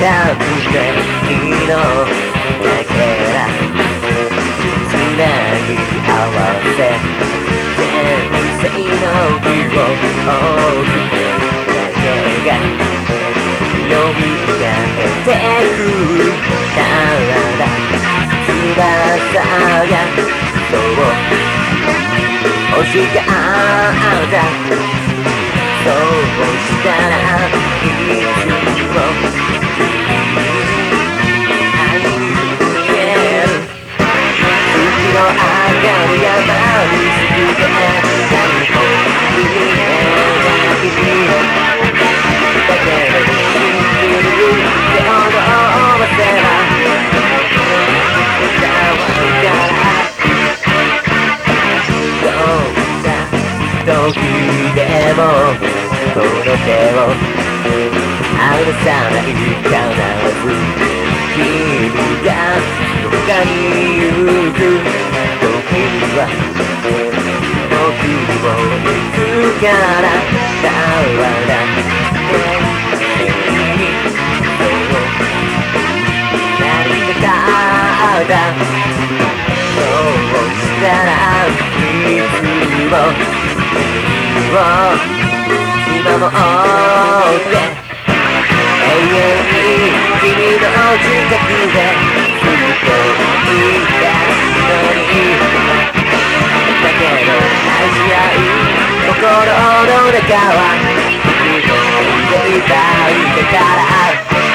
たくていいのだからつなぎ合わせ人生の日を大きくだけが呼びかけてくから翼がそう欲しかったそうした時でもこの手を離さない必ず君がどこかに行くは僕を行くから変わらない何かあったそうしたらいつも君を今も追って永遠う心の中は一人でいっぱいだから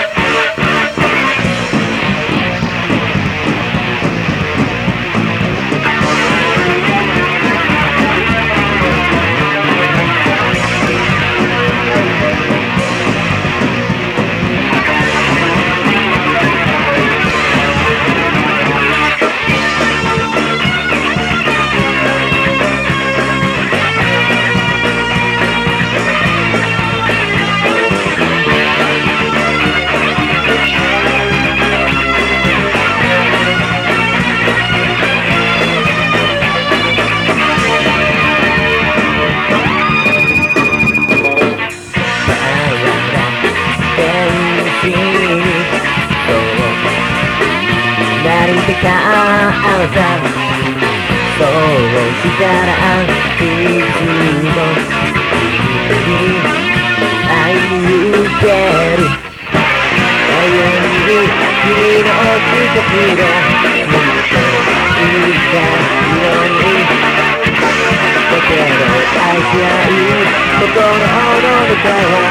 てかあなたそうしたらいつも君に会いに行ける永遠に君の近くでずっといたようにだけど愛し合う心の中は